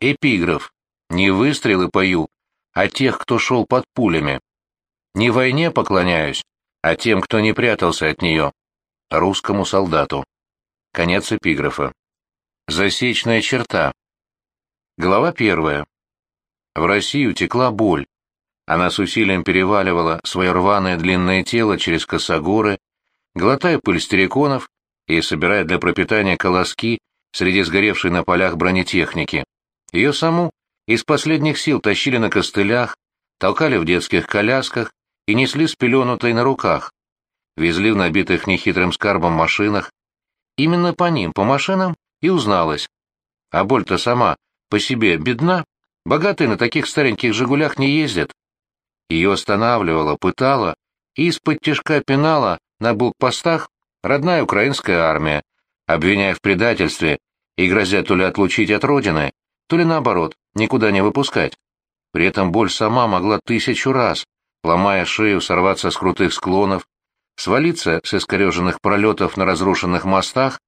Эпиграф. Не выстрелы пою, а тех, кто шел под пулями. Не войне поклоняюсь, а тем, кто не прятался от нее. Русскому солдату. Конец эпиграфа. Засечная черта. Глава первая. В Россию текла боль. Она с усилием переваливала свое рваное длинное тело через косогоры, глотая пыль стереконов и собирая для пропитания колоски среди сгоревшей на полях бронетехники. Ее саму из последних сил тащили на костылях, толкали в детских колясках и несли спеленутой на руках. Везли в набитых нехитрым скарбом машинах. Именно по ним, по машинам, и узналось. А боль-то сама по себе бедна, богатые на таких стареньких «Жигулях» не ездят. Ее останавливала, пытала и из-под тяжка пинала на блокпостах родная украинская армия, обвиняя в предательстве и грозя то ли отлучить от родины, то ли наоборот, никуда не выпускать. При этом боль сама могла тысячу раз, ломая шею, сорваться с крутых склонов, свалиться с искореженных пролетов на разрушенных мостах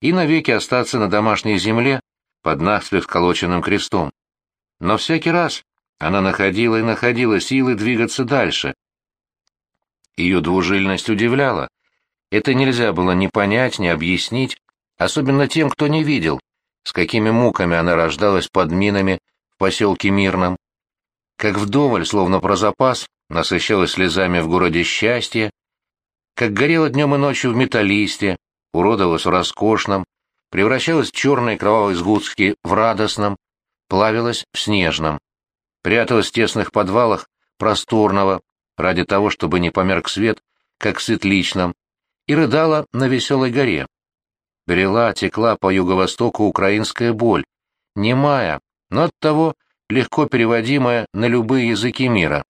и навеки остаться на домашней земле под наспех сколоченным крестом. Но всякий раз она находила и находила силы двигаться дальше. Ее двужильность удивляла. Это нельзя было ни понять, ни объяснить, особенно тем, кто не видел, с какими муками она рождалась под минами в поселке Мирном. Как вдоволь, словно про запас, насыщалась слезами в городе счастье, как горела днем и ночью в металлисте, уродовалась в роскошном, превращалась в черные кровавые сгустки в радостном, плавилась в снежном, пряталась в тесных подвалах просторного, ради того, чтобы не померк свет, как в светличном, и рыдала на веселой горе. Брела, текла по юго-востоку украинская боль, немая, но оттого легко переводимая на любые языки мира.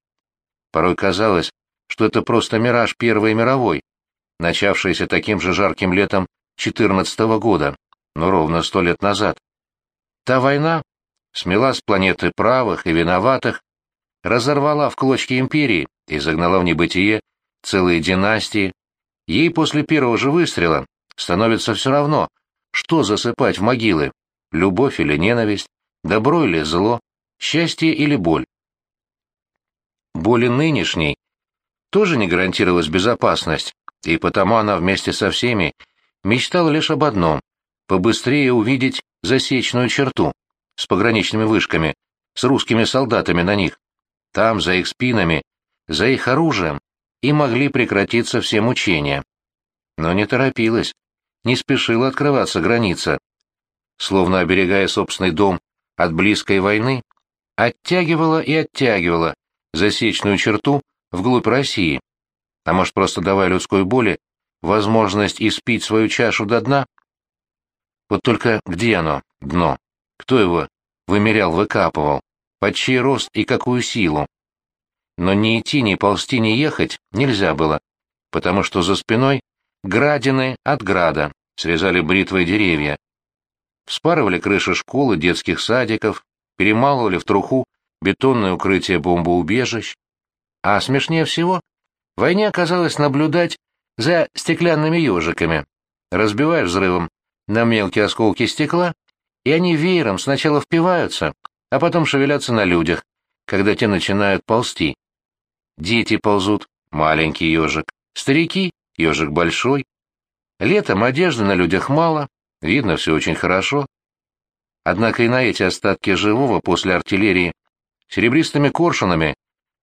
Порой казалось, что это просто мираж Первой мировой, начавшийся таким же жарким летом 14 -го года, но ровно сто лет назад. Та война смела с планеты правых и виноватых, разорвала в клочки империи и загнала в небытие целые династии. Ей после первого же выстрела становится все равно, что засыпать в могилы, любовь или ненависть, добро или зло, счастье или боль. Боли нынешней тоже не гарантировалась безопасность, и потому она вместе со всеми мечтала лишь об одном — побыстрее увидеть засечную черту с пограничными вышками, с русскими солдатами на них. Там, за их спинами, за их оружием, и могли прекратиться все мучения. Но не торопилась, не спешила открываться граница. Словно оберегая собственный дом от близкой войны, оттягивала и оттягивала засечную черту вглубь России. А может, просто давая людской боли возможность испить свою чашу до дна? Вот только где оно, дно? Кто его вымерял, выкапывал? Под чей рост и какую силу? Но ни идти, ни ползти, ни ехать нельзя было, потому что за спиной Градины от града, срезали бритвой деревья. Вспарывали крыши школы, детских садиков, перемалывали в труху бетонное укрытие бомбоубежищ. А смешнее всего, войне оказалось наблюдать за стеклянными ежиками. Разбиваешь взрывом на мелкие осколки стекла, и они веером сначала впиваются, а потом шевелятся на людях, когда те начинают ползти. Дети ползут, маленький ежик, старики ежик большой. Летом одежды на людях мало, видно все очень хорошо. Однако и на эти остатки живого после артиллерии серебристыми коршунами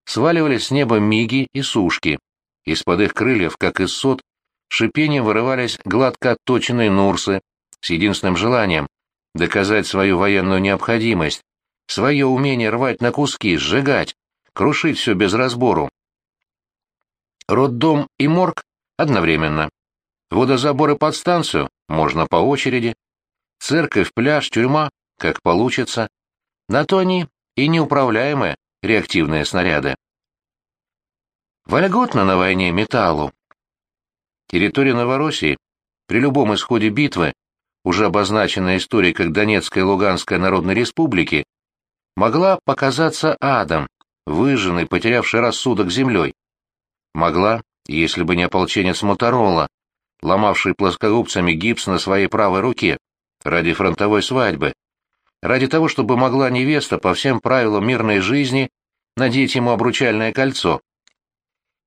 сваливались с неба миги и сушки. Из-под их крыльев, как из сот, шипением вырывались гладко отточенные нурсы с единственным желанием — доказать свою военную необходимость, свое умение рвать на куски, сжигать, крушить все без разбору. Роддом и морг Одновременно. Водозаборы под станцию можно по очереди. Церковь, пляж, тюрьма, как получится. На то они и неуправляемые реактивные снаряды. Вольготно на войне металлу. Территория Новороссии при любом исходе битвы, уже обозначенная историей как Донецкая и Луганская Народной Республики, могла показаться адом, выжженной, потерявшей рассудок землей. Могла если бы не ополченец Моторола, ломавший плоскогубцами гипс на своей правой руке ради фронтовой свадьбы, ради того, чтобы могла невеста по всем правилам мирной жизни надеть ему обручальное кольцо.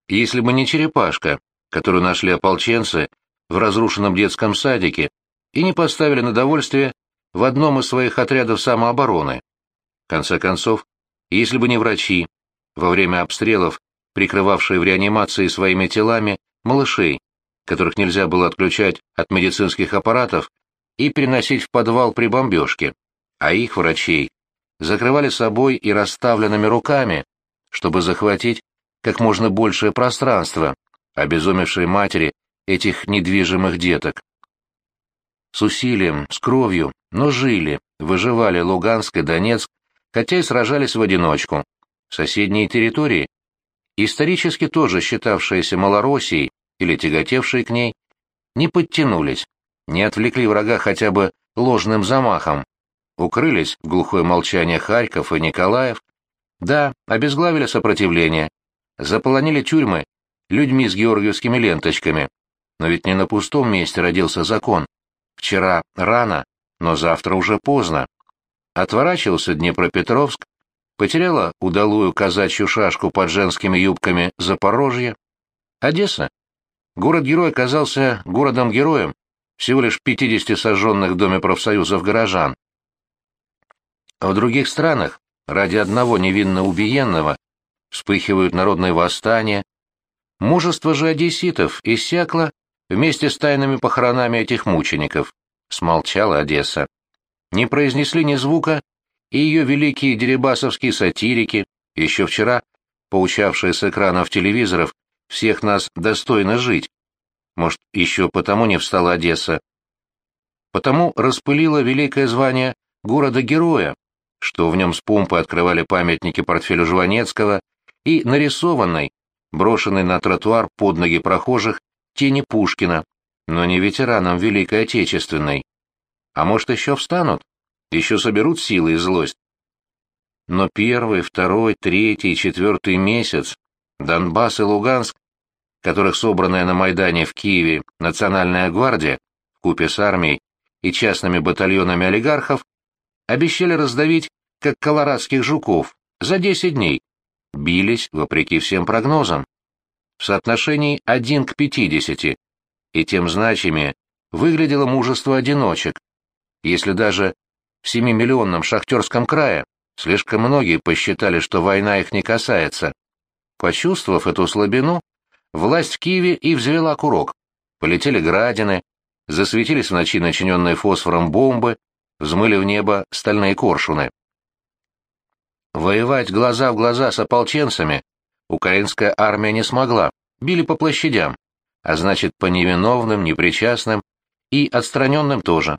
Если бы не черепашка, которую нашли ополченцы в разрушенном детском садике и не поставили на довольствие в одном из своих отрядов самообороны. В конце концов, если бы не врачи, во время обстрелов, прикрывавшие в реанимации своими телами малышей, которых нельзя было отключать от медицинских аппаратов и переносить в подвал при бомбежке, а их врачей закрывали собой и расставленными руками, чтобы захватить как можно большее пространство, обезумевшей матери этих недвижимых деток. С усилием, с кровью, но жили, выживали Луганск и Донецк, хотя и сражались в одиночку. Соседние территории, исторически тоже считавшиеся Малороссией или тяготевшие к ней, не подтянулись, не отвлекли врага хотя бы ложным замахом, укрылись в глухое молчание Харьков и Николаев, да, обезглавили сопротивление, заполонили тюрьмы людьми с георгиевскими ленточками. Но ведь не на пустом месте родился закон. Вчера рано, но завтра уже поздно. Отворачивался Днепропетровск, потеряла удалую казачью шашку под женскими юбками Запорожье. Одесса. Город-герой оказался городом-героем, всего лишь 50 сожженных в Доме профсоюзов горожан. В других странах ради одного невинно убиенного вспыхивают народные восстания. Мужество же одесситов иссякло вместе с тайными похоронами этих мучеников. Смолчала Одесса. Не произнесли ни звука и ее великие дерибасовские сатирики, еще вчера поучавшие с экранов телевизоров всех нас достойно жить. Может, еще потому не встала Одесса. Потому распылила великое звание города-героя, что в нем с помпой открывали памятники портфелю Жванецкого и нарисованной, брошенной на тротуар под ноги прохожих, тени Пушкина, но не ветеранам Великой Отечественной. А может, еще встанут? Еще соберут силы и злость? Но первый, второй, третий, четвертый месяц Донбасс и Луганск, которых собранная на Майдане в Киеве Национальная гвардия, купе с армией и частными батальонами олигархов, обещали раздавить, как колорадских жуков, за 10 дней. Бились, вопреки всем прогнозам. В соотношении 1 к 50, и тем значимее выглядело мужество одиночек. Если даже в семимиллионном шахтерском крае слишком многие посчитали, что война их не касается. Почувствовав эту слабину, власть в Киеве и взвела курок. Полетели градины, засветились в ночи начиненные фосфором бомбы, взмыли в небо стальные коршуны. Воевать глаза в глаза с ополченцами украинская армия не смогла, били по площадям, а значит, по невиновным, непричастным и отстраненным тоже.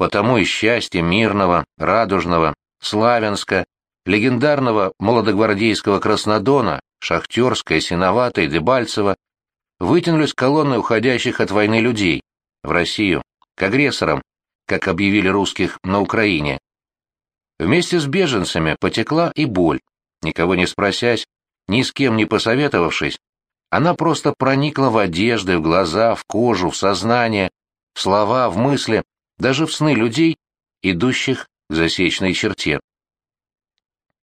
Потому и счастье мирного, радужного, славянска, легендарного молодогвардейского Краснодона, Шахтерска, Синовата и Дебальцева вытянулись колонны уходящих от войны людей в Россию, к агрессорам, как объявили русских на Украине. Вместе с беженцами потекла и боль. Никого не спросясь, ни с кем не посоветовавшись, она просто проникла в одежды, в глаза, в кожу, в сознание, в слова, в мысли, даже в сны людей, идущих к засечной черте.